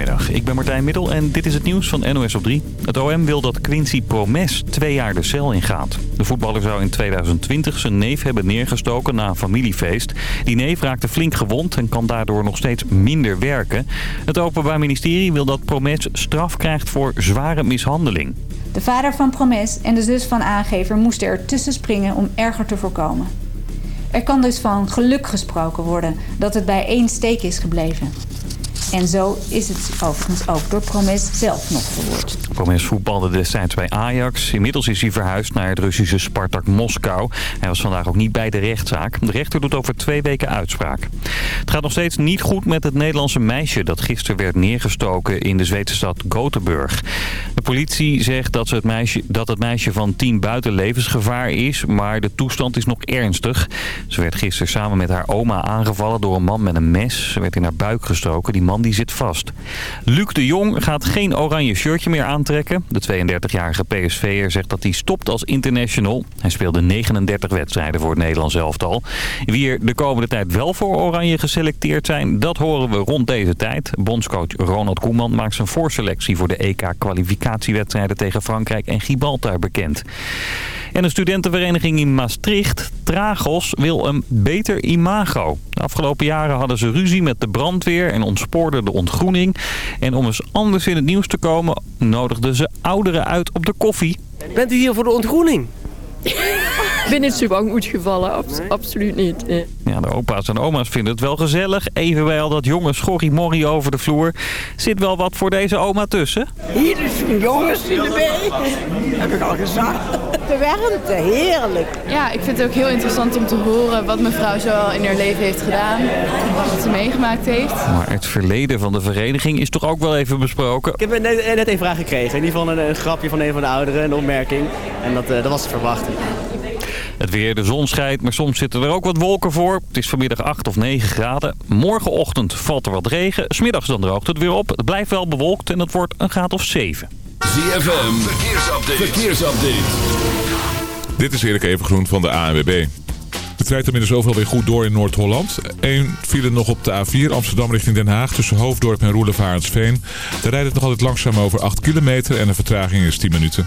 Goedemiddag, ik ben Martijn Middel en dit is het nieuws van NOS op 3. Het OM wil dat Quincy Promes twee jaar de cel ingaat. De voetballer zou in 2020 zijn neef hebben neergestoken na een familiefeest. Die neef raakte flink gewond en kan daardoor nog steeds minder werken. Het Openbaar Ministerie wil dat Promes straf krijgt voor zware mishandeling. De vader van Promes en de zus van aangever moesten er tussen springen om erger te voorkomen. Er kan dus van geluk gesproken worden dat het bij één steek is gebleven. En zo is het overigens ook door Promes zelf nog verwoord. Promes voetbalde destijds bij Ajax. Inmiddels is hij verhuisd naar het Russische Spartak Moskou. Hij was vandaag ook niet bij de rechtszaak. De rechter doet over twee weken uitspraak. Het gaat nog steeds niet goed met het Nederlandse meisje... dat gisteren werd neergestoken in de Zweedse stad Gothenburg. De politie zegt dat, ze het, meisje, dat het meisje van 10 buiten levensgevaar is... maar de toestand is nog ernstig. Ze werd gisteren samen met haar oma aangevallen door een man met een mes. Ze werd in haar buik gestoken. Die man die zit vast. Luc de Jong gaat geen oranje shirtje meer aantrekken. De 32-jarige PSV'er zegt dat hij stopt als international. Hij speelde 39 wedstrijden voor het Nederlands elftal. Wie er de komende tijd wel voor oranje geselecteerd zijn, dat horen we rond deze tijd. Bondscoach Ronald Koeman maakt zijn voorselectie voor de EK-kwalificatiewedstrijden tegen Frankrijk en Gibraltar bekend. En een studentenvereniging in Maastricht, Tragos, wil een beter imago. De afgelopen jaren hadden ze ruzie met de brandweer en ontspoorden de ontgroening. En om eens anders in het nieuws te komen, nodigden ze ouderen uit op de koffie. Bent u hier voor de ontgroening? Ik ben niet zo bang uitgevallen, Abs absoluut niet. Nee. Ja, de opa's en oma's vinden het wel gezellig. Even bij al dat jonge schorrimorrie over de vloer. Zit wel wat voor deze oma tussen? Hier is jongens in de bee. Heb ik al gezegd. De warmte, heerlijk. Ja, ik vind het ook heel interessant om te horen wat mevrouw zoal in haar leven heeft gedaan. Wat ze meegemaakt heeft. Maar het verleden van de vereniging is toch ook wel even besproken? Ik heb net, net een vraag gekregen. In ieder geval een, een, grapje van een van de ouderen, een opmerking. En dat, uh, dat was te verwachten. Het weer, de zon schijnt, maar soms zitten er ook wat wolken voor. Het is vanmiddag 8 of 9 graden. Morgenochtend valt er wat regen. Smiddags dan droogt het weer op. Het blijft wel bewolkt en het wordt een graad of 7. ZFM, verkeersupdate. verkeersupdate. Dit is Erik Evengroen van de ANWB. Het rijdt inmiddels overal weer goed door in Noord-Holland. Eén file nog op de A4 Amsterdam richting Den Haag tussen Hoofddorp en Roelevarensveen. Daar rijdt het nog altijd langzaam over 8 kilometer en de vertraging is 10 minuten.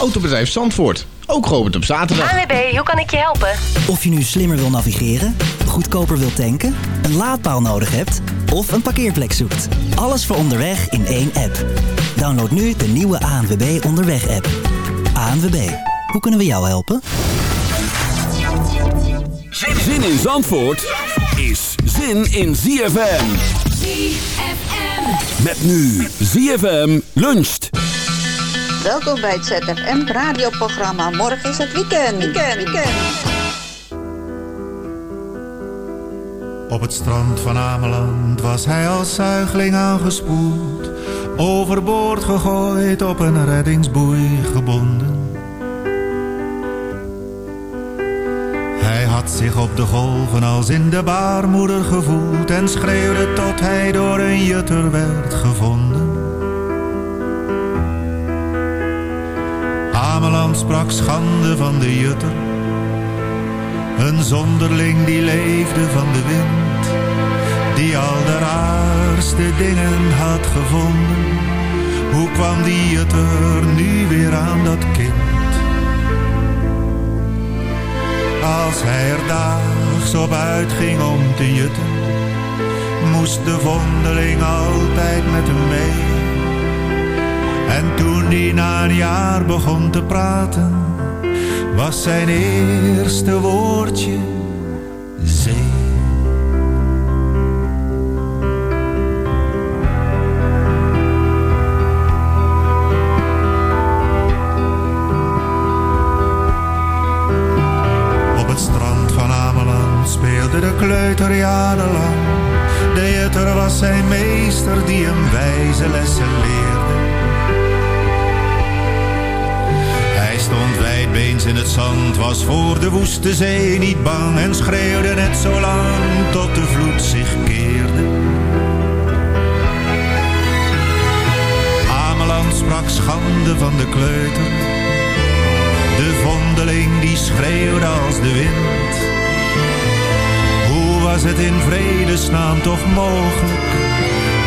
Autobedrijf Zandvoort. Ook geopend op zaterdag. ANWB, hoe kan ik je helpen? Of je nu slimmer wil navigeren, goedkoper wil tanken, een laadpaal nodig hebt of een parkeerplek zoekt. Alles voor onderweg in één app. Download nu de nieuwe ANWB Onderweg app. ANWB, hoe kunnen we jou helpen? Zin in Zandvoort is zin in ZFM. ZFM. Met nu ZFM luncht. Welkom bij het ZFM radioprogramma. Morgen is het weekend. Weekend, weekend. Op het strand van Ameland was hij als zuigeling aangespoeld. Overboord gegooid, op een reddingsboei gebonden. Hij had zich op de golven als in de baarmoeder gevoeld. En schreeuwde tot hij door een jutter werd gevonden. Sprak schande van de jutter. Een zonderling die leefde van de wind. Die al de raarste dingen had gevonden. Hoe kwam die jutter nu weer aan dat kind? Als hij er daags op uitging om te jutten. Moest de vondeling altijd met hem mee. En toen hij na een jaar begon te praten, was zijn eerste woordje zee. Op het strand van Ameland speelde de kleuter jarenlang De jutter was zijn meester die hem wijze lessen leerde. Stond wijdbeens in het zand, was voor de woeste zee niet bang en schreeuwde net zo lang tot de vloed zich keerde. Ameland sprak schande van de kleuter, de vondeling die schreeuwde als de wind. Hoe was het in vredesnaam toch mogelijk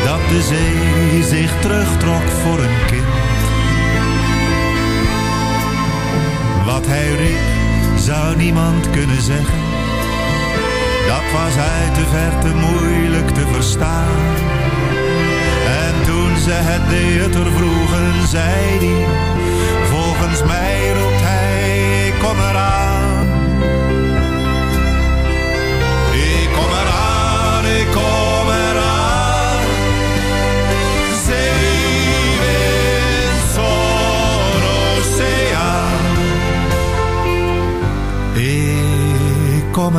dat de zee zich terugtrok voor een kind? Hij riep, zou niemand kunnen zeggen. Dat was uit de verte moeilijk te verstaan. En toen ze het jutter vroegen, zei hij... Volgens mij roept hij, kom eraan. Op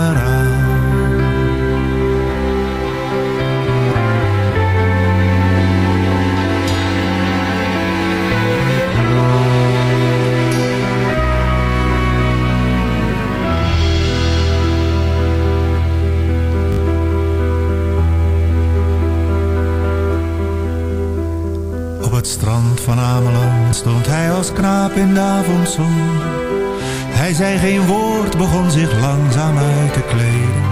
het strand van Ameland stond hij als knaap in de avondzon. Hij zei geen woord, begon zich langzaam uit te kleden.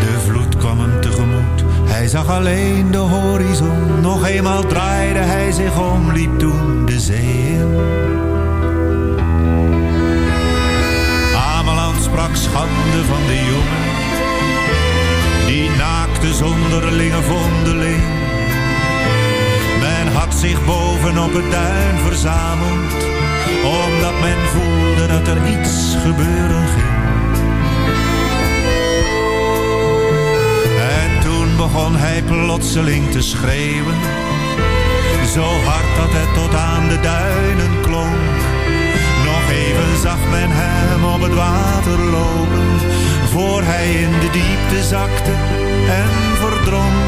De vloed kwam hem tegemoet, hij zag alleen de horizon. Nog eenmaal draaide hij zich om, liep toen de zee in. Ameland sprak schande van de jongen, die naakte zonderlinge vondeling. Had zich boven op het duin verzameld, omdat men voelde dat er iets gebeuren ging. En toen begon hij plotseling te schreeuwen, zo hard dat het tot aan de duinen klonk. Nog even zag men hem op het water lopen, voor hij in de diepte zakte en verdronk.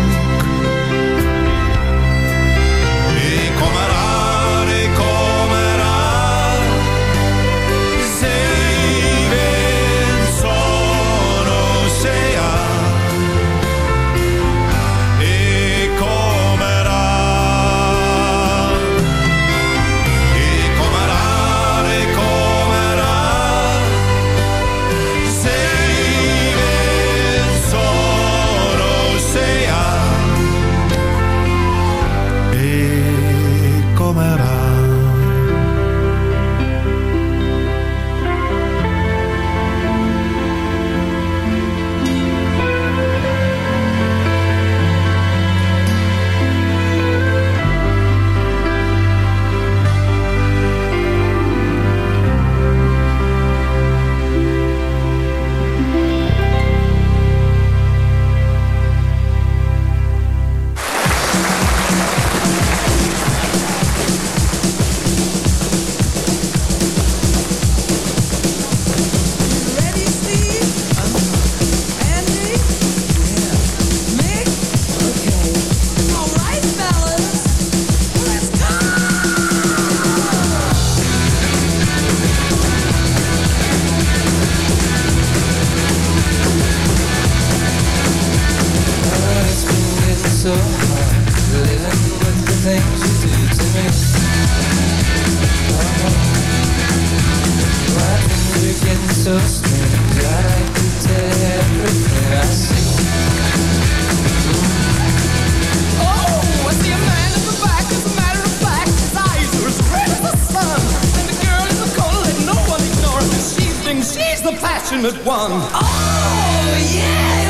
The passionate one. Oh, yeah,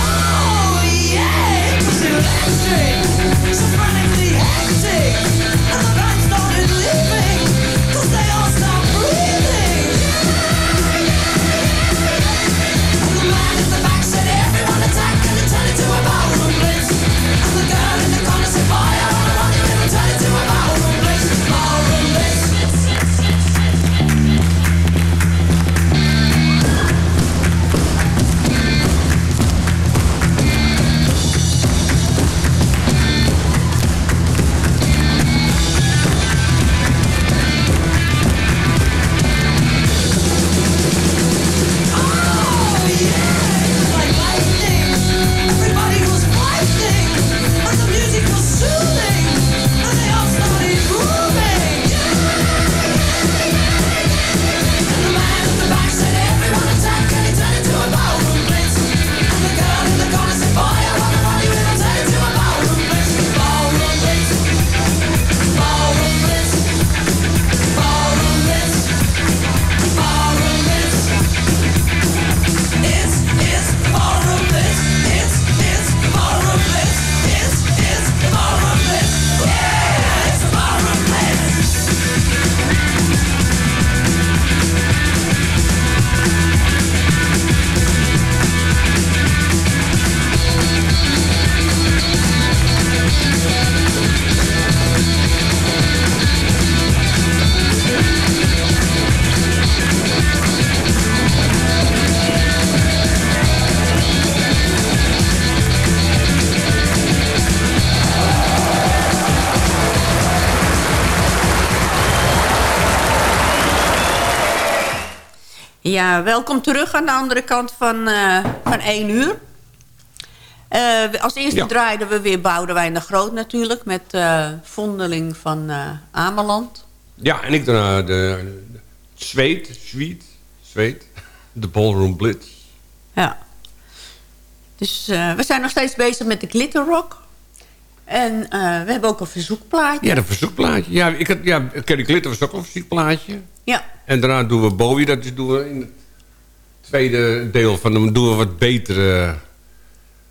welkom terug aan de andere kant van, eh, van 1 uur. Eh, als eerste Ja. draaiden we weer Boudewijn de Groot natuurlijk... met eh Vondeling van eh Ameland. Ja, en ik daarna de, Zweet, Zweet, Zweet, de Ballroom Blitz. Ja. Dus eh, we zijn nog steeds bezig met de glitterrock. En eh, we hebben ook een verzoekplaatje. Ja, dat verzoekplaatje. Ja, ik had, ja, Kerry Glitter was ook een verzoekplaatje. Ja. En daarna doen we Bowie, dat doen we in tweede deel van hem doen we wat betere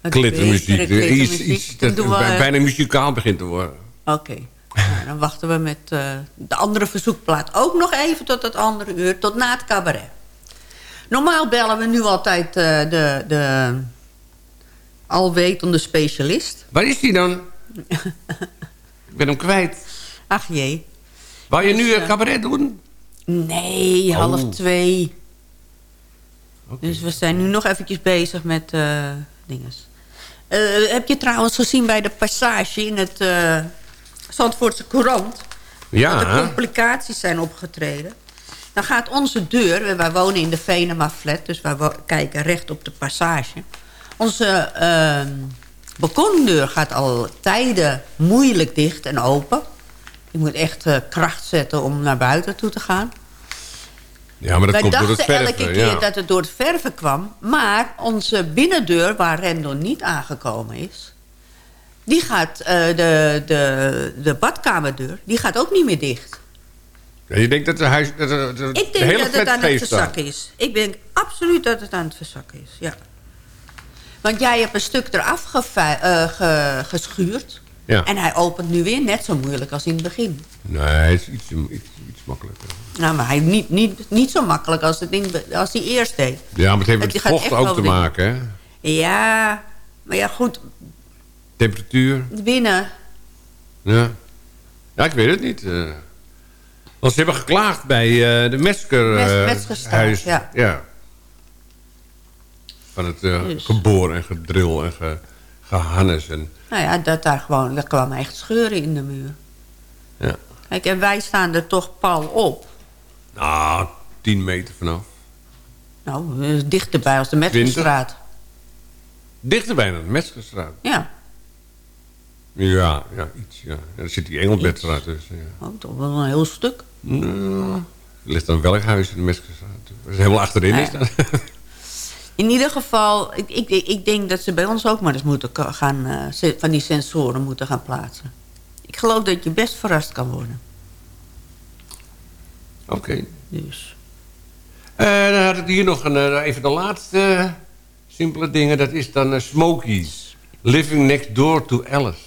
glittermuziek. Iets, iets dat we- bijna muzikaal begint te worden. Oké. Nou, dan wachten we met eh, de andere verzoekplaat ook nog even tot het andere uur. Tot na het cabaret. Normaal bellen we nu altijd eh, de, de alwetende specialist. Waar is die dan? ik ben hem kwijt. Ach jee. Wou je nu Dus, een eh, cabaret doen? Nee, half Oh. twee. Dus we zijn nu nog eventjes bezig met eh dinges. Eh, heb je trouwens gezien bij de passage in het eh Zandvoortse Courant... Ja. dat er complicaties zijn opgetreden? Dan gaat onze deur, wij wonen in de Venema flat... dus wij kijken recht op de passage. Onze eh, balkondeur gaat al tijden moeilijk dicht en open. Je moet echt kracht zetten om naar buiten toe te gaan. Ja, maar dat Wij komt door het elke verven. keer ja. dat het door het verven kwam. Maar onze binnendeur, waar Rendel niet aangekomen is... die gaat, eh, de, de, de badkamerdeur, die gaat ook niet meer dicht. Ja, je denkt dat de, huis, dat Ik de denk hele dat het aan het verzakken is. Ik denk absoluut dat het aan het verzakken is, ja. Want jij hebt een stuk eraf ge- geschuurd. Ja. En hij opent nu weer net zo moeilijk als in het begin. Nee, het is iets, iets, iets makkelijker. Nou, maar hij niet, niet, niet zo makkelijk als, het in, als hij eerst deed. Ja, maar het heeft met Het vocht ook te winnen. maken, hè? Ja, maar ja goed, Temperatuur. binnen... Ja. Ja, ik weet het niet. eh. want ze hebben geklaagd bij eh, de Mesker Mes- Metzgerstraat, huis. ja. Van het Dus. geboor en gedril en ge, gehannes. En, Nou ja, dat daar gewoon, er kwamen echt scheuren in de muur. ja. Kijk, en wij staan er toch pal op. Nou, 10 meter vanaf. Nou, eh, dichterbij als de Metzgerstraat. Dichterbij dan de Metzgerstraat. Ja, Ja, ja, iets. Ja. En er zit die Engelbedstraat tussen. Ja. oh, toch wel een heel stuk. Nou, er ligt dan welk huis in de Metzgerstraat? Dat is helemaal achterin. Ja. Is dat? In ieder geval, ik, ik, ik denk dat ze bij ons ook maar eens moeten gaan, eh, van die sensoren moeten gaan plaatsen. Ik geloof dat je best verrast kan worden. Oké. Dus. Eh, dan had ik hier nog een, eh, even de laatste simpele dingen. Dat is dan eh, Smokies. Living next door to Alice.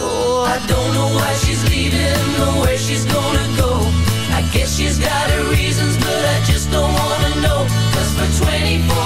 Oh, I don't know why she's leaving or where she's gonna go. I guess she's got her reasons, but I just don't wanna know. Cause for 24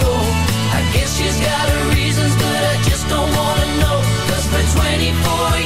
I guess she's got her reasons, but I just don't wanna know. Cause for 24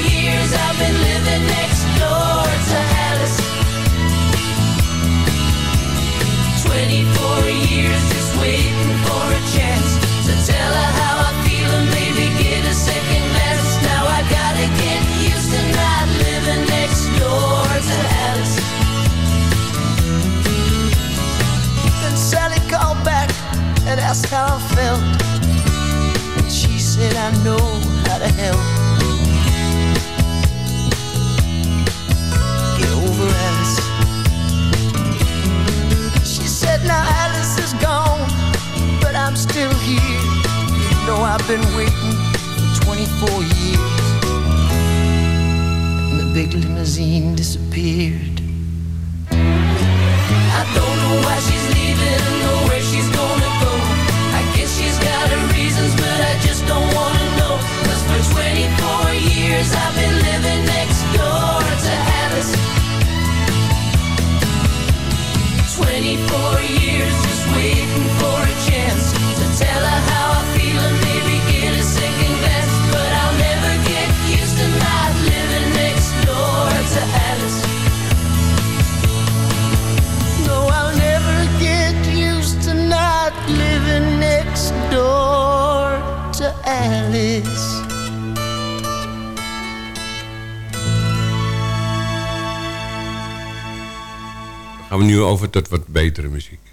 over tot wat betere muziek.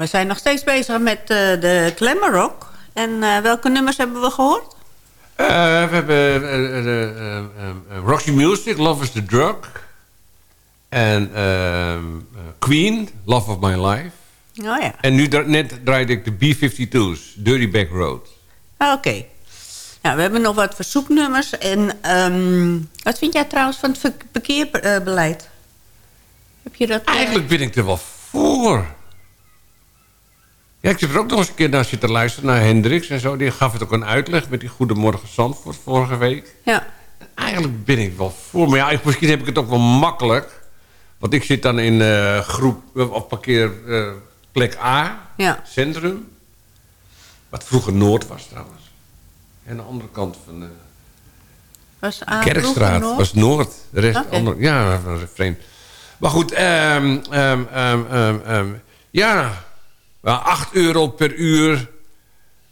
We zijn nog steeds bezig met eh, de Glamour Rock. En eh, welke nummers hebben we gehoord? Eh, we hebben Roxy Music, Love is the Drug. En Queen, Love of My Life. Oh ja, En nu dra- net draaide ik de B-52's, Dirty Back Road. Ah, oké. Nou, we hebben nog wat verzoeknummers. En ehm, wat vind jij trouwens van het ver- verkeerbeleid? Heb je dat... Eigenlijk ben ik er wel voor. Ja, ik heb er ook nog eens een keer naar zitten luisteren, naar Hendricks en zo. Die gaf het ook een uitleg met die Goedemorgen Zandvoort vorige week. Ja. Eigenlijk ben ik wel voor. Maar ja, ik- misschien heb ik het ook wel makkelijk. Want ik zit dan in eh, groep, eh, of parkeer eh, plek A, Ja. centrum. Wat vroeger Noord was trouwens. En de andere kant van de Was A, Kerkstraat en was Noord. De rest Oké. ander, ja, dat was vreemd. Maar goed, ehm, ehm, ja, wel 8 euro per uur.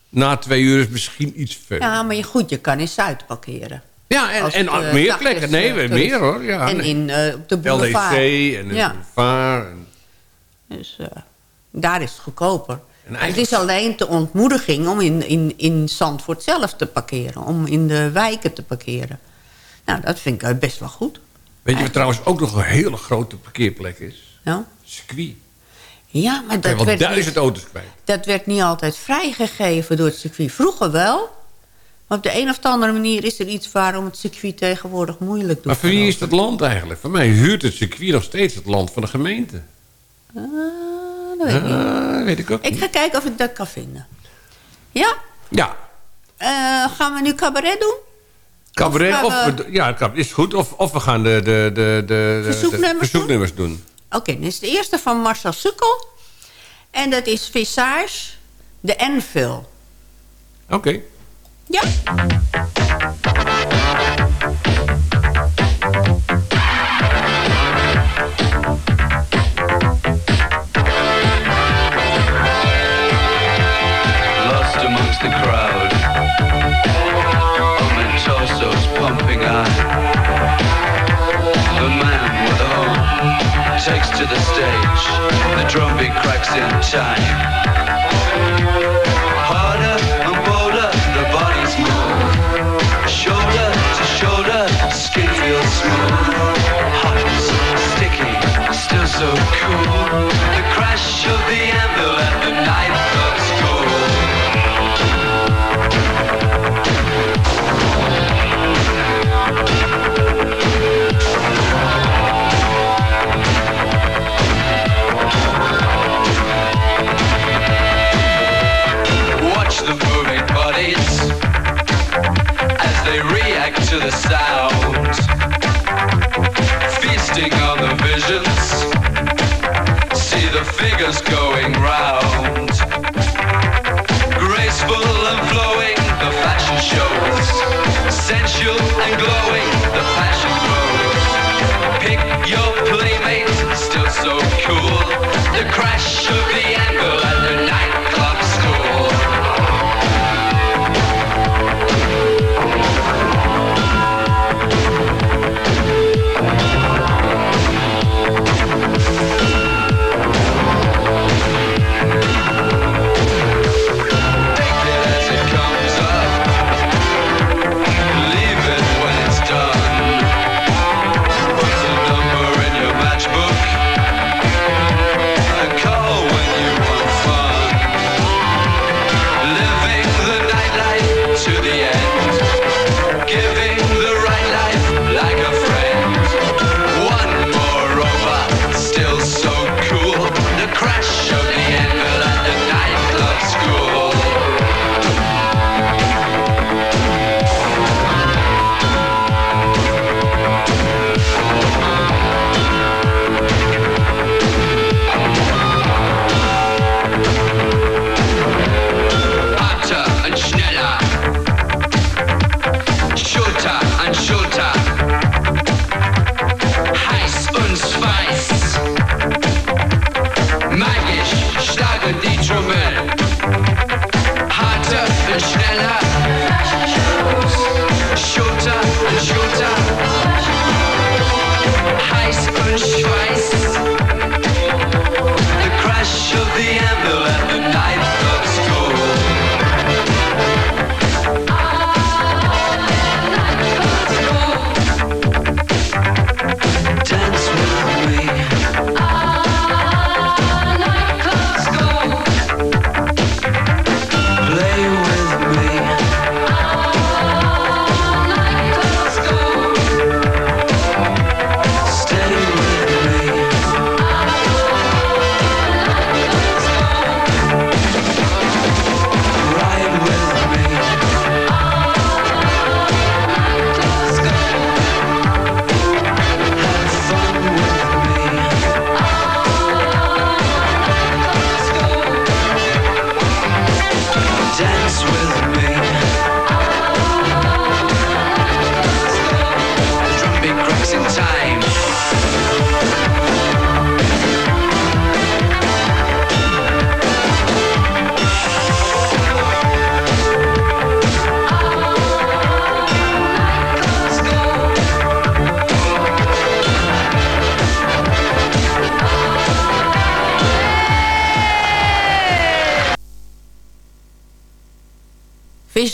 Na twee uur is misschien iets veel. Ja, maar je, goed, je kan in Zuid parkeren. Ja, en, en het, eh, meer plekken. Nee, eh, meer hoor. Ja, en nee. in, eh, op de boulevard. LDC en de ja. boulevard. En, Dus daar is het goedkoper. eigenlijk- Het is alleen de ontmoediging om in, in, in Zandvoort zelf te parkeren. Om in de wijken te parkeren. Nou, dat vind ik best wel goed. weet je wat trouwens ook nog een hele grote parkeerplek is? Ja, Circuit. Ja maar dat werd, duizend niet, auto's kwijt. dat werd niet altijd vrijgegeven door het circuit. Vroeger wel. Maar op de een of andere manier is er iets waarom het circuit tegenwoordig moeilijk doet. Maar voor wie is dat land eigenlijk? Voor mij huurt het circuit nog steeds het land van de gemeente. Ah, dat weet ik niet. Ah, weet ik ook Ik niet. ga kijken of ik dat kan vinden. Ja? Ja, Eh, gaan we nu cabaret doen? cabaret. Of Of, we- ja, is goed. Of, of we gaan de, de, de, de, de Verzoeknummers doen. Oké, dit is de eerste van Marcel Sukkel. En dat is Visage, de Enfield. Oké. Ja. To the stage. The drum beat cracks in time. Harder and bolder, the bodies move. Shoulder to shoulder, skin feels smooth. Hot, sticky, still so cool. The crash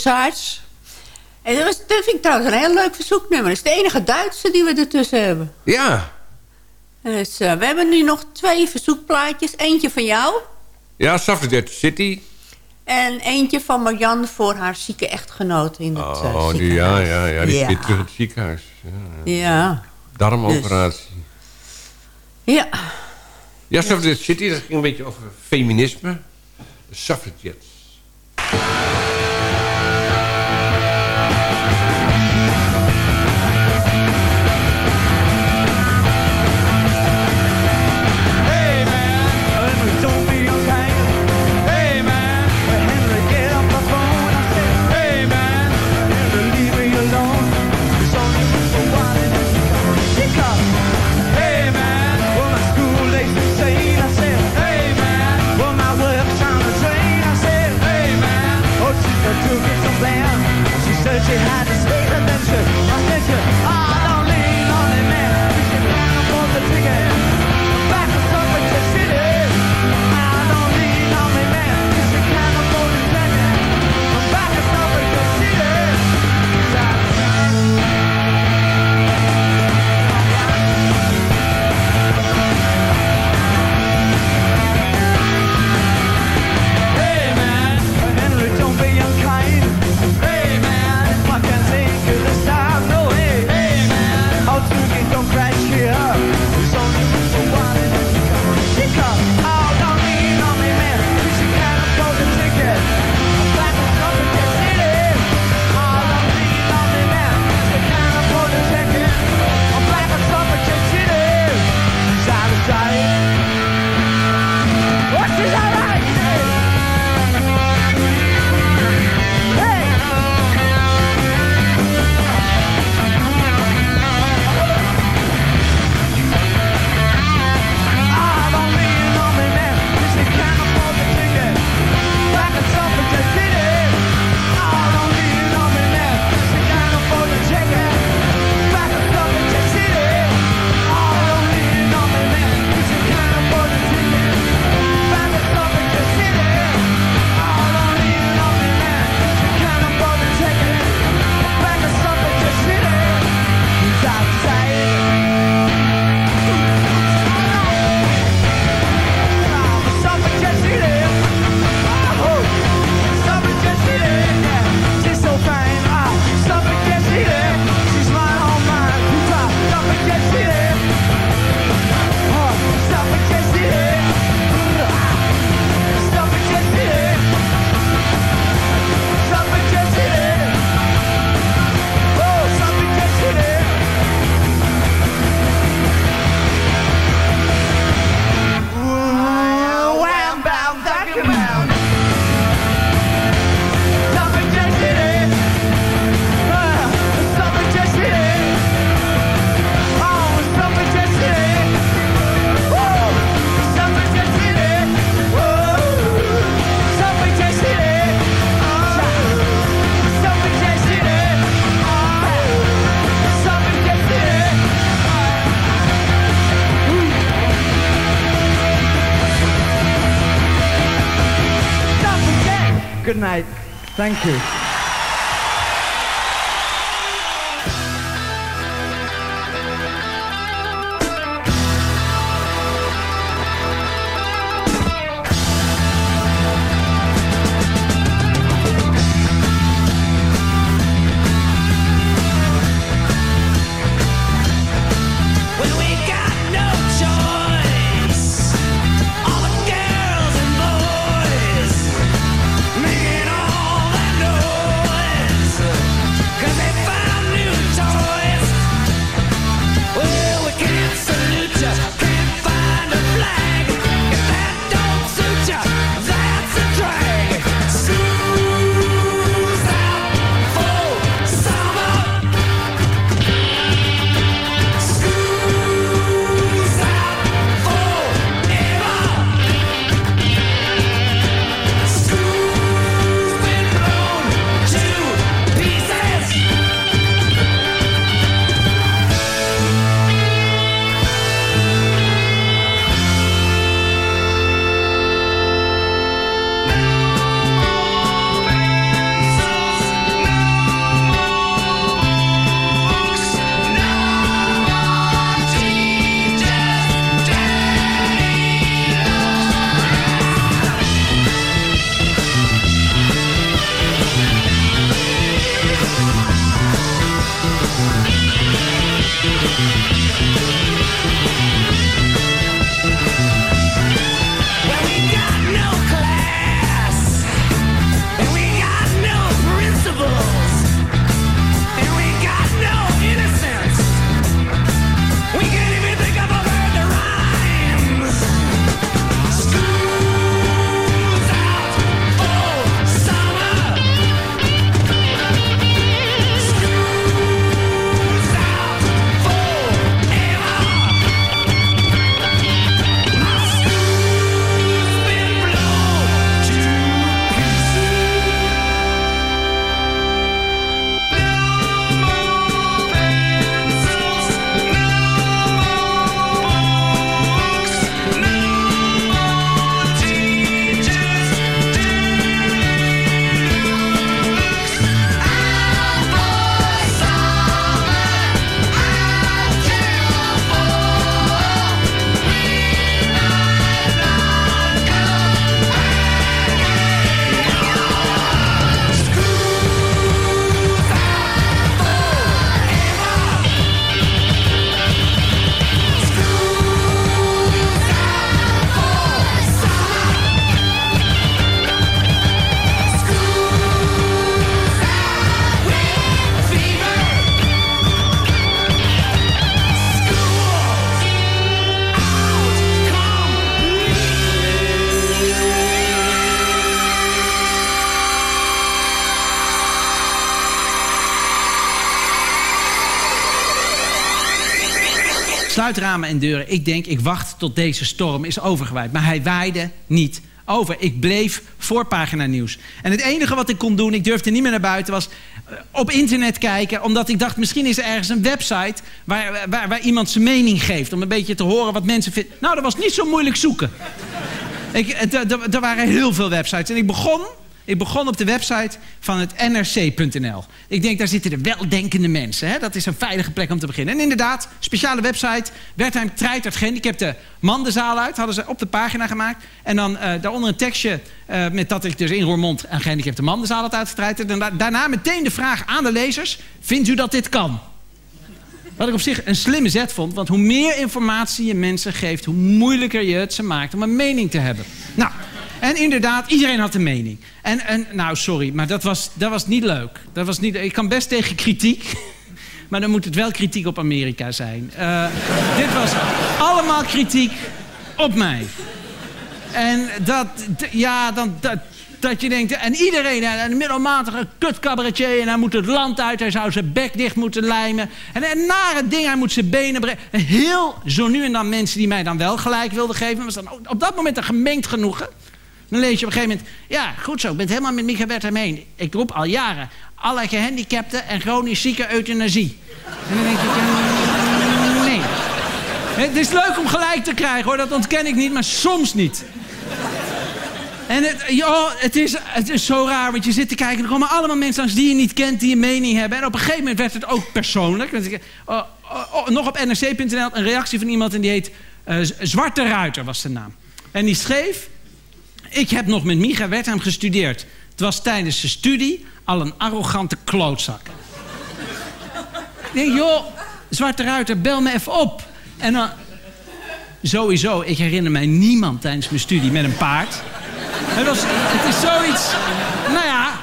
Sides. En dat, was, dat vind ik trouwens een heel leuk verzoeknummer. Dat is de enige Duitse die we ertussen hebben. Ja. Dus we hebben nu nog twee verzoekplaatjes. Eentje van jou. Ja, Suffer City. En eentje van Marjan voor haar zieke echtgenoot in het oh, eh, ja, ja, ja, die ja. zit terug in het ziekenhuis. Ja. ja. Darmoperatie. Dus. Ja. Ja, Suffragette City, dat ging een beetje over feminisme. Suffragettes. Thank you. Sluit ramen en deuren. Ik denk, ik wacht tot deze storm is overgewaaid. Maar hij waaide niet over. Ik bleef voorpagina nieuws. En het enige wat ik kon doen, ik durfde niet meer naar buiten, was eh, op internet kijken. Omdat ik dacht, misschien is er ergens een website waar, waar, waar iemand zijn mening geeft. Om een beetje te horen wat mensen vinden. Nou, dat was niet zo moeilijk zoeken. Ik, er- er waren heel veel websites. En ik begon, ik begon op de website van het nrc.nl. Ik denk, daar zitten de weldenkende mensen. Hè? Dat is een veilige plek om te beginnen. En inderdaad, speciale website. Wertheim treitert gehandicapte man de zaal uit. Hadden ze op de pagina gemaakt. En dan eh, daaronder een tekstje eh, met dat ik dus in Roermond... een gehandicapte man de zaal had uitgetreiterd. En da- daarna meteen de vraag aan de lezers. Vindt u dat dit kan? Wat ik op zich een slimme zet vond. Want hoe meer informatie je mensen geeft... hoe moeilijker je het ze maakt om een mening te hebben. Nou, en inderdaad, iedereen had een mening. En, en nou, sorry, maar dat was, dat was niet leuk. Dat was niet, ik kan best tegen kritiek. Maar dan moet het wel kritiek op Amerika zijn. Eh, dit was allemaal kritiek op mij. En dat, ja, dan, dat, dat je denkt... En iedereen, een middelmatige kutcabaretier... en hij moet het land uit, hij zou zijn bek dicht moeten lijmen. En een nare ding, hij moet zijn benen breken. En Heel zo nu en dan mensen die mij dan wel gelijk wilden geven. was dan op dat moment een gemengd genoegen. Dan lees je op een gegeven moment... Ja, goed zo, ik ben het helemaal met Micha Wertheim heen. Ik roep al jaren... alle gehandicapten en chronisch zieke euthanasie. En dan denk eh, Nee. Het is leuk om gelijk te krijgen, hoor. Dat ontken ik niet, maar soms niet. En het, joh, het, is, het is zo raar, want je zit te kijken... er komen allemaal mensen langs die je niet kent, die een mening hebben. En op een gegeven moment werd het ook persoonlijk. Ik- oh, oh, oh, nog op nrc.nl een reactie van iemand... en die heet eh, Zwarte Ruiter, was zijn naam. En die schreef... Ik heb nog met Micha Wertheim gestudeerd. Het was tijdens zijn studie al een arrogante klootzak. denk, joh, Zwarte Ruiter, bel me even op. En dan... Sowieso, ik herinner mij niemand tijdens mijn studie met een paard. Het, was, het is zoiets... Nou ja,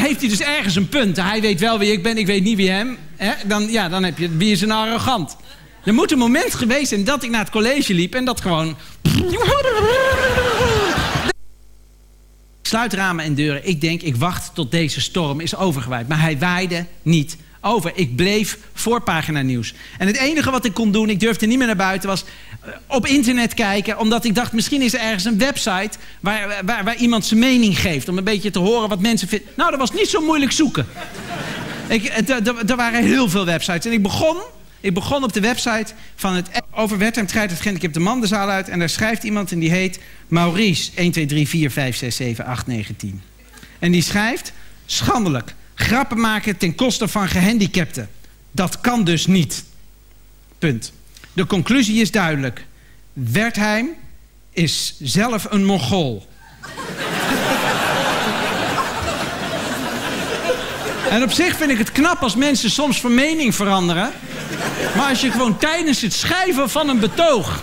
heeft hij dus ergens een punt. Hij weet wel wie ik ben, ik weet niet wie hem. Dan, ja, dan heb je, wie is een arrogant? Er moet een moment geweest zijn dat ik naar het college liep... en dat gewoon... Sluit ramen en deuren. Ik denk, ik wacht tot deze storm is overgewaaid. Maar hij waaide niet over. Ik bleef voorpagina nieuws. En het enige wat ik kon doen, ik durfde niet meer naar buiten... was eh, op internet kijken. Omdat ik dacht, misschien is er ergens een website... waar, waar, waar iemand zijn mening geeft. Om een beetje te horen wat mensen vinden. Nou, dat was niet zo moeilijk zoeken. Ik, er- er waren heel veel websites. En ik begon, ik begon op de website van het over Wertheim Treit het Gehandicapte Man de zaal uit. En daar schrijft iemand en die heet Maurice 1, 2, 3, 4, 5, 6, 7, 8, 9, 10. En die schrijft, schandelijk, grappen maken ten koste van gehandicapten. Dat kan dus niet. Punt. De conclusie is duidelijk. Wertheim is zelf een Mongool. En op zich vind ik het knap als mensen soms van mening veranderen. Maar als je gewoon tijdens het schrijven van een betoog...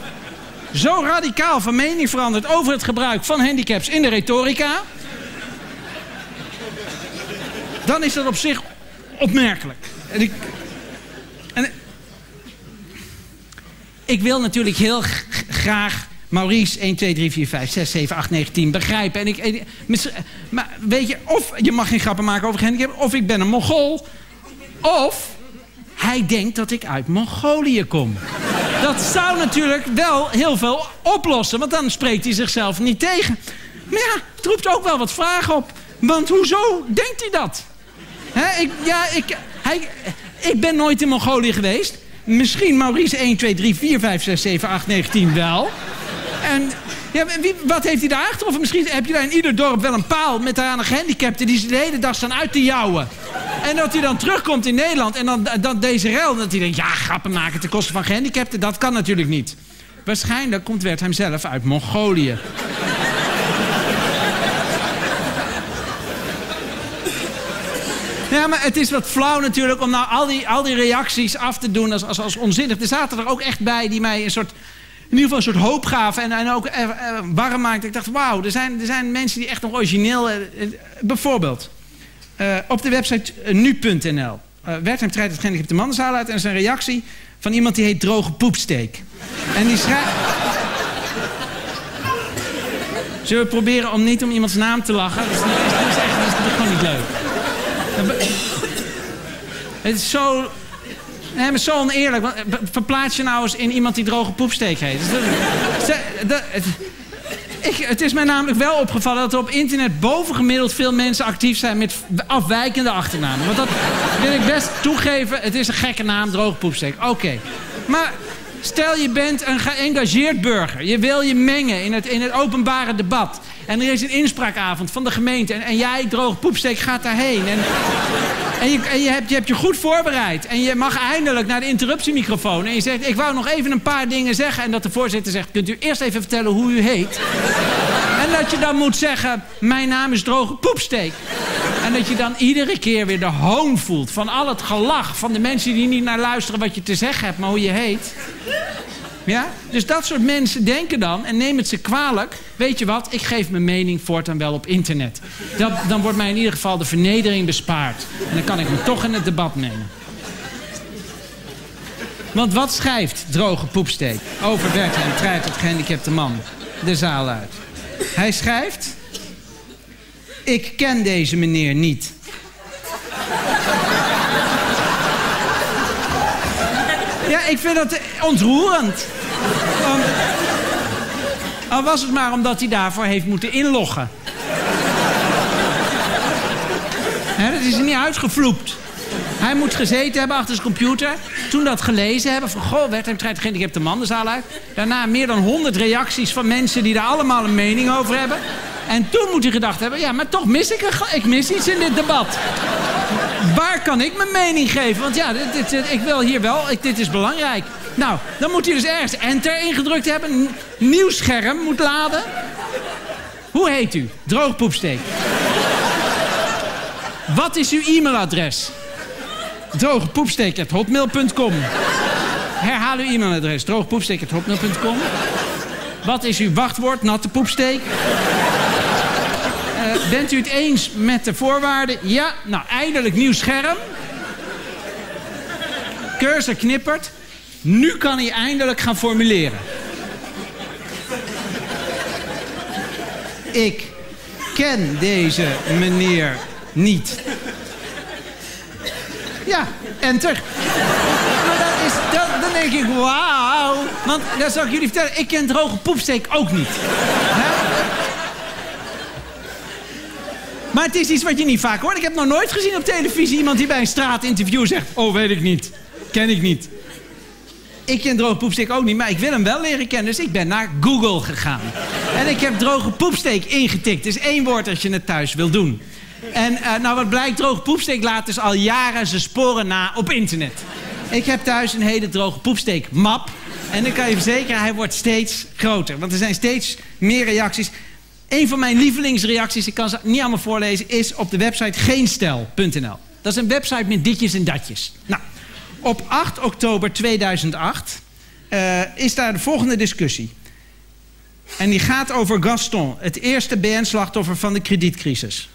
zo radicaal van mening verandert over het gebruik van handicaps in de retorica... dan is dat op zich opmerkelijk. En ik, en, ik wil natuurlijk heel graag Maurice 1, 2, 3, 4, 5, 6, 7, 8, 9, 10 begrijpen. En ik, maar weet je, of je mag geen grappen maken over gehandicapten... of ik ben een Mongool, of hij denkt dat ik uit Mongolië kom. Dat zou natuurlijk wel heel veel oplossen, want dan spreekt hij zichzelf niet tegen. Maar ja, het roept ook wel wat vragen op. Want hoezo denkt hij dat? Hè, ik, ja, ik, hij, ik ben nooit in Mongolië geweest. Misschien Maurice 1, 2, 3, 4, 5, 6, 7, 8, 9, 10 wel. En ja, wie, wat heeft hij daar aangetroffen? Misschien heb je daar in ieder dorp wel een paal met daar een gehandicapten... die ze de hele dag staan uit te jouwen. En dat hij dan terugkomt in Nederland en dan, dan deze rel... dat hij denkt, ja, grappen maken ten koste van gehandicapten... dat kan natuurlijk niet. Waarschijnlijk komt Wertheim zelf uit Mongolië. Ja, maar het is wat flauw natuurlijk om nou al die, al die reacties af te doen als, als, als onzinnig. Er zaten er ook echt bij die mij een soort, ieder geval een soort hoop gaven en, en ook eh, eh, warm maakten. Ik dacht, wauw, er zijn, er zijn mensen die echt nog origineel... eh, eh, bijvoorbeeld, eh, op de website nu.nl. Uh, Wertheim treidt het gehandicapte mannenzaal uit en een reactie van iemand die heet Droge Poepsteek. En die schrijft... Zullen we proberen om niet om iemands naam te lachen? Dat is, niet, dat is, echt, dat is gewoon niet leuk. Het is zo... Nee, maar zo oneerlijk. Verplaats je nou eens in iemand die droge poepsteek heet. Het, ik, het is mij namelijk wel opgevallen dat er op internet bovengemiddeld veel mensen actief zijn met afwijkende achternamen. Want dat wil ik best toegeven. Het is een gekke naam, droge poepsteek. Oké. Maar stel je bent een geëngageerd burger. Je wil je mengen in het, in het openbare debat. En er is een inspraakavond van de gemeente. En, en jij, droge poepsteek, gaat daarheen. En, en, je, je, hebt, je hebt je goed voorbereid. En je mag eindelijk naar de interruptiemicrofoon. En je zegt, ik wou nog even een paar dingen zeggen. En dat de voorzitter zegt, kunt u eerst even vertellen hoe u heet? En dat je dan moet zeggen, mijn naam is droge poepsteek. En dat je dan iedere keer weer de hoon voelt van al het gelach... van de mensen die niet naar luisteren wat je te zeggen hebt, maar hoe je heet. Ja? Dus dat soort mensen denken dan, en neem het ze kwalijk... weet je wat, ik geef mijn mening voortaan wel op internet. Dan wordt mij in ieder geval de vernedering bespaard. En dan kan ik me toch in het debat nemen. Want wat schrijft droge poepsteek over Bert en Treit tot gehandicapte man de zaal uit? Hij schrijft... Ik ken deze meneer niet. Ja, ik vind dat ontroerend. Want, al was het maar omdat hij daarvoor heeft moeten inloggen. Dat is er niet uitgevloept. Hij moet gezeten hebben achter zijn computer. Toen dat gelezen hebben. Van, goh, werd hem treit gehandicapte man de zaal uit. Daarna meer dan 100 reacties van mensen die daar allemaal een mening over hebben. En toen moet hij gedacht hebben... ja, maar toch mis ik, een, ik mis iets in dit debat. Waar kan ik mijn mening geven? Want ja, dit, ik wil hier wel... Ik, dit is belangrijk. Nou, dan moet hij dus ergens enter ingedrukt hebben. Nieuw scherm moet laden. Hoe heet u? Droogpoepsteek. Wat is uw e-mailadres? Droogpoepsteek.hotmail.com Herhaal uw e-mailadres. Droogpoepsteek.hotmail.com Wat is uw wachtwoord? Natte poepsteek. Eh, bent u het eens met de voorwaarden? Ja. Nou, eindelijk nieuw scherm. Cursor knippert. Nu kan hij eindelijk gaan formuleren. Ik ken deze meneer niet. Ja, enter. Maar dat is, dat, dan denk ik, wauw. Want, dat zal ik jullie vertellen, ik ken droge poepsteek ook niet. Maar het is iets wat je niet vaak hoort. Ik heb nog nooit gezien op televisie iemand die bij een straatinterview zegt... Oh, weet ik niet. Ken ik niet. Ik ken droge poepsteek ook niet, maar ik wil hem wel leren kennen. Dus ik ben naar Google gegaan. En ik heb droge poepsteek ingetikt. Het is één woord als je het thuis wil doen. En eh, nou, wat blijkt, droge poepsteek laat dus al jaren zijn sporen na op internet. Ik heb thuis een hele droge poepsteek map. En dan kan je verzekeren, hij wordt steeds groter. Want er zijn steeds meer reacties. Een van mijn lievelingsreacties, ik kan ze niet allemaal voorlezen... is op de website geenstel.nl. Dat is een website met ditjes en datjes. Nou, op 8 oktober 2008 eh, is daar de volgende discussie. En die gaat over Gaston, het eerste BN-slachtoffer van de kredietcrisis.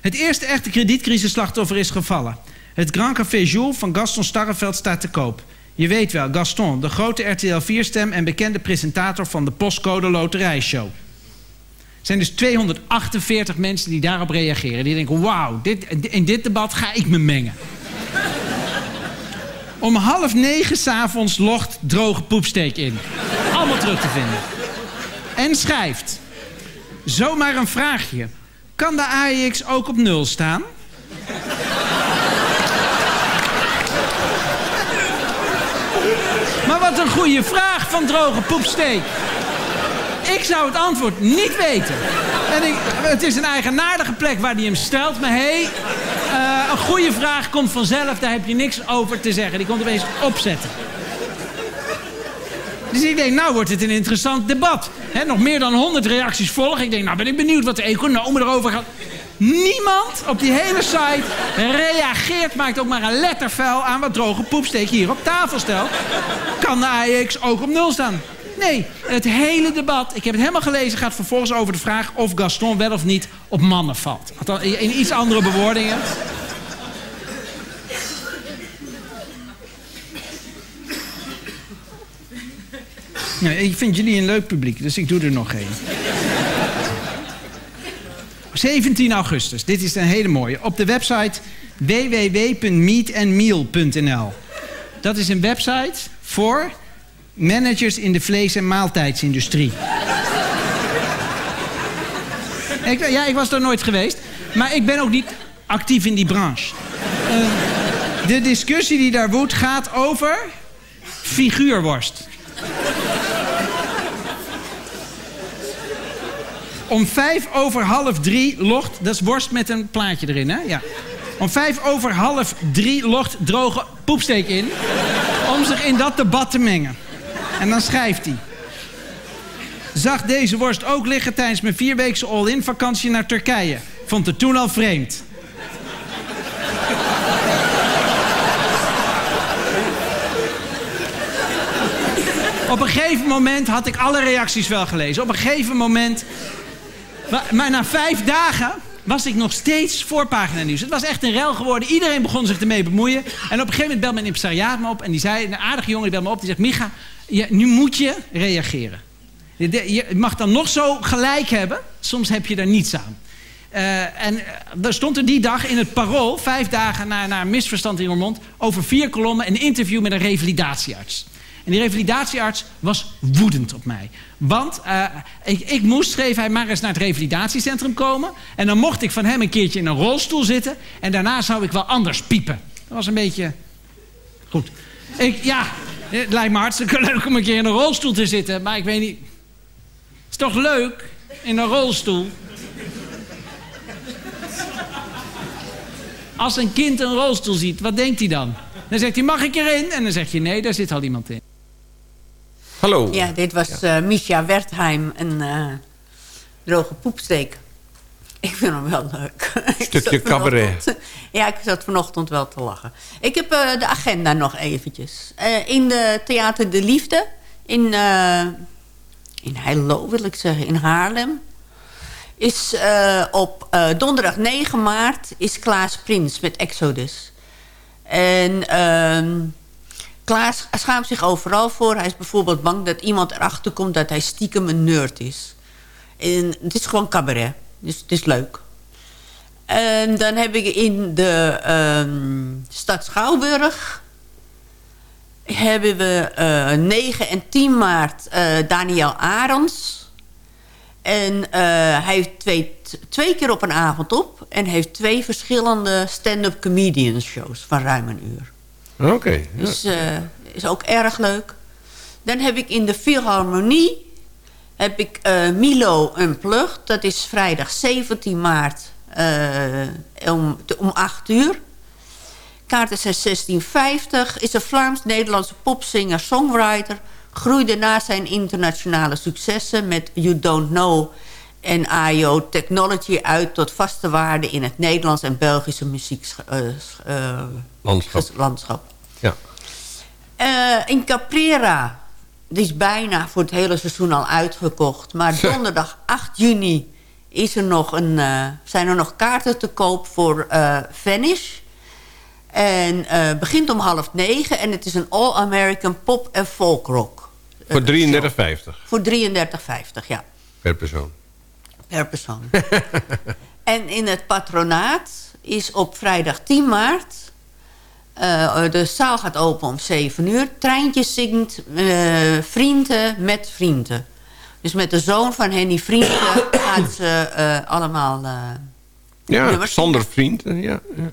Het eerste echte kredietcrisis-slachtoffer is gevallen. Het Grand Café Jules van Gaston Starreveld staat te koop. Je weet wel, Gaston, de grote RTL 4-stem en bekende presentator van de Postcode Loterijshow. Er zijn dus 248 mensen die daarop reageren. Die denken, wauw, dit, in dit debat ga ik me mengen. Om half negen s'avonds logt droge poepsteek in. Allemaal terug te vinden. En schrijft. Zomaar een vraagje. Kan de AEX ook op nul staan? Maar wat een goede vraag van droge poepsteek. Ik zou het antwoord niet weten. En ik, het is een eigenaardige plek waar hij hem stelt. Maar hé, hey, eh, een goede vraag komt vanzelf. Daar heb je niks over te zeggen. Die komt opeens opzetten. Dus ik denk, nou wordt het een interessant debat. Nog meer dan 100 reacties volgen. Ik denk, nou ben ik benieuwd wat de economen erover gaan. Niemand op die hele site reageert, maakt ook maar een lettervuil aan wat droge poepsteek hier op tafel stelt. Kan de AEX ook op nul staan? Nee, het hele debat, ik heb het helemaal gelezen, gaat vervolgens over de vraag of Gaston wel of niet op mannen valt. In iets andere bewoordingen. Ik vind jullie een leuk publiek, dus ik doe er nog één. 17 augustus, dit is een hele mooie. Op de website www.meetandmeal.nl Dat is een website voor managers in de vlees- en maaltijdsindustrie. ik, ja, ik was daar nooit geweest. Maar ik ben ook niet actief in die branche. Eh, de discussie die daar woedt gaat over figuurworst. Om vijf over half drie locht... Dat is worst met een plaatje erin, hè? Ja. Om vijf over half drie locht droge poepsteek in... om zich in dat debat te mengen. En dan schrijft hij... Zag deze worst ook liggen tijdens mijn vierweekse all-in vakantie naar Turkije. Vond het toen al vreemd. Op een gegeven moment had ik alle reacties wel gelezen. Op een gegeven moment... Maar, na vijf dagen was ik nog steeds voorpagina nieuws. Het was echt een rel geworden. Iedereen begon zich ermee bemoeien. En op een gegeven moment belde mijn impresariaat me op. En die zei, een aardige jongen die belde me op. Die zegt, Micha, je, nu moet je reageren. Je, mag dan nog zo gelijk hebben. Soms heb je daar niets aan. Eh, en er stond er die dag in het parool, vijf dagen na, na een misverstand in Roermond... over vier kolommen een interview met een revalidatiearts. En die revalidatiearts was woedend op mij. Want eh, ik, moest, schreef hij, maar eens naar het revalidatiecentrum komen. En dan mocht ik van hem een keertje in een rolstoel zitten. En daarna zou ik wel anders piepen. Dat was een beetje... Goed. Ik, ja, het lijkt me hartstikke leuk om een keer in een rolstoel te zitten. Maar ik weet niet... is toch leuk, in een rolstoel? Als een kind een rolstoel ziet, wat denkt hij dan? Dan zegt hij, mag ik erin? En dan zeg je, nee, daar zit al iemand in. Hallo. Ja, dit was eh Misha Wertheim, een eh, droge poepsteek. Ik vind hem wel leuk. Stukje cabaret. Ja, ik zat vanochtend wel te lachen. Ik heb eh, de agenda nog eventjes. In de Theater de Liefde, in, in Heilo wil ik zeggen, in Haarlem... is op donderdag 9 maart is Klaas Prins met Exodus. En ehm, Klaas schaamt zich overal voor. Hij is bijvoorbeeld bang dat iemand erachter komt dat hij stiekem een nerd is. En het is gewoon cabaret. Dus het is leuk. En dan heb ik in de ehm, stad Schouwburg... hebben we eh 9 en 10 maart eh, Daniel Arends. En eh, hij heeft twee, twee keer op een avond op... en heeft twee verschillende stand-up comedian shows van ruim een uur. Oké. Dus eh is ook erg leuk. Dan heb ik in de Philharmonie heb ik eh, Milo Unplugged. Dat is vrijdag 17 maart eh, om, om 8 uur. Kaarten zijn 1650. Is een Vlaams-Nederlandse popzinger-songwriter. Groeide na zijn internationale successen met You Don't Know en AIO Technology uit tot vaste waarde in het Nederlands en Belgische muzieklandschap. Landschap. Ja. Eh, in Caprera, die is bijna voor het hele seizoen al uitgekocht. Maar donderdag 8 juni is er nog een, eh, zijn er nog kaarten te koop voor eh Vanish. En begint om half negen. En het is een all-American pop- en folkrock. Voor 33,50 Voor 33,50, ja. per persoon. Per persoon. en in het patronaat is op vrijdag 10 maart... eh, de zaal gaat open om 7 uur. Treintje zingt eh, Vrienden met Vrienden. Dus met de zoon van Henny Vrienden gaat ze eh, allemaal... eh, Ja, nummers zonder vrienden. Ja, ja.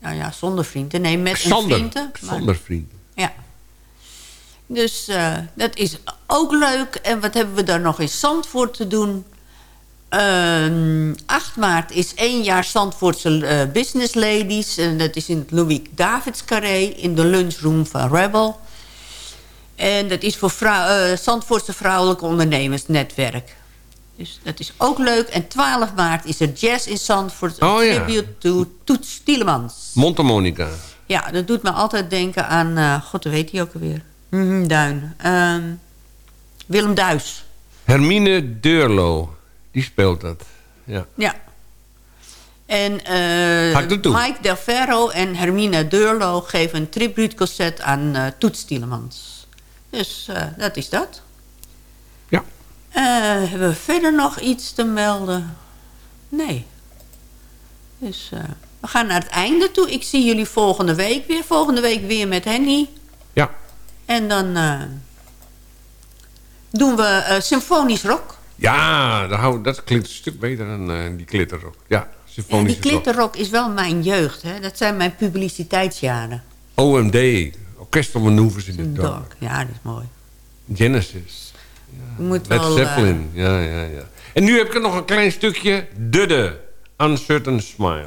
Nou ja, zonder vrienden. Nee, met een vrienden. maar- zonder vrienden. Ja. Dus eh, dat is ook leuk. En wat hebben we daar nog in Zandvoort te doen? Ehm 8 maart is één jaar Zandvoortse eh, Business Ladies. En dat is in het Louis Davids Carré in de lunchroom van Rebel. En dat is voor vrou eh, Zandvoortse Vrouwelijke Ondernemersnetwerk. Dus dat is ook leuk. En 12 maart is er Jazz in Zandvoort. Oh ja. Tribute to Toets Tielemans. Montemonica. Ja, dat doet me altijd denken aan... eh, God, hoe heet hij ook alweer? Mhm, Duin. Ehm, Willem Duis. Hermine Deurlo. Die speelt dat. Ja. Ja. En eh. Mike Del Ferro en Hermine Deurlo geven een tribuutconcert aan eh Toets Tielemans. Dus eh, dat is dat. Ja. Hebben we verder nog iets te melden? Nee. Dus we gaan naar het einde toe. Ik zie jullie volgende week weer. Volgende week weer met Henny. En dan doen we symfonisch rock. Ja, dat klinkt een stuk beter dan eh, die glitterrock. Ja, symfonische die rock. glitterrock is wel mijn jeugd. Hè? Dat zijn mijn publiciteitsjaren. OMD, Orchestral Maneuvers in the Dark. Dark. Ja, dat is mooi. Genesis. Moet Led wel, eh, Zeppelin, ja, ja, ja. En nu heb ik nog een klein stukje Dudde, Uncertain Smile.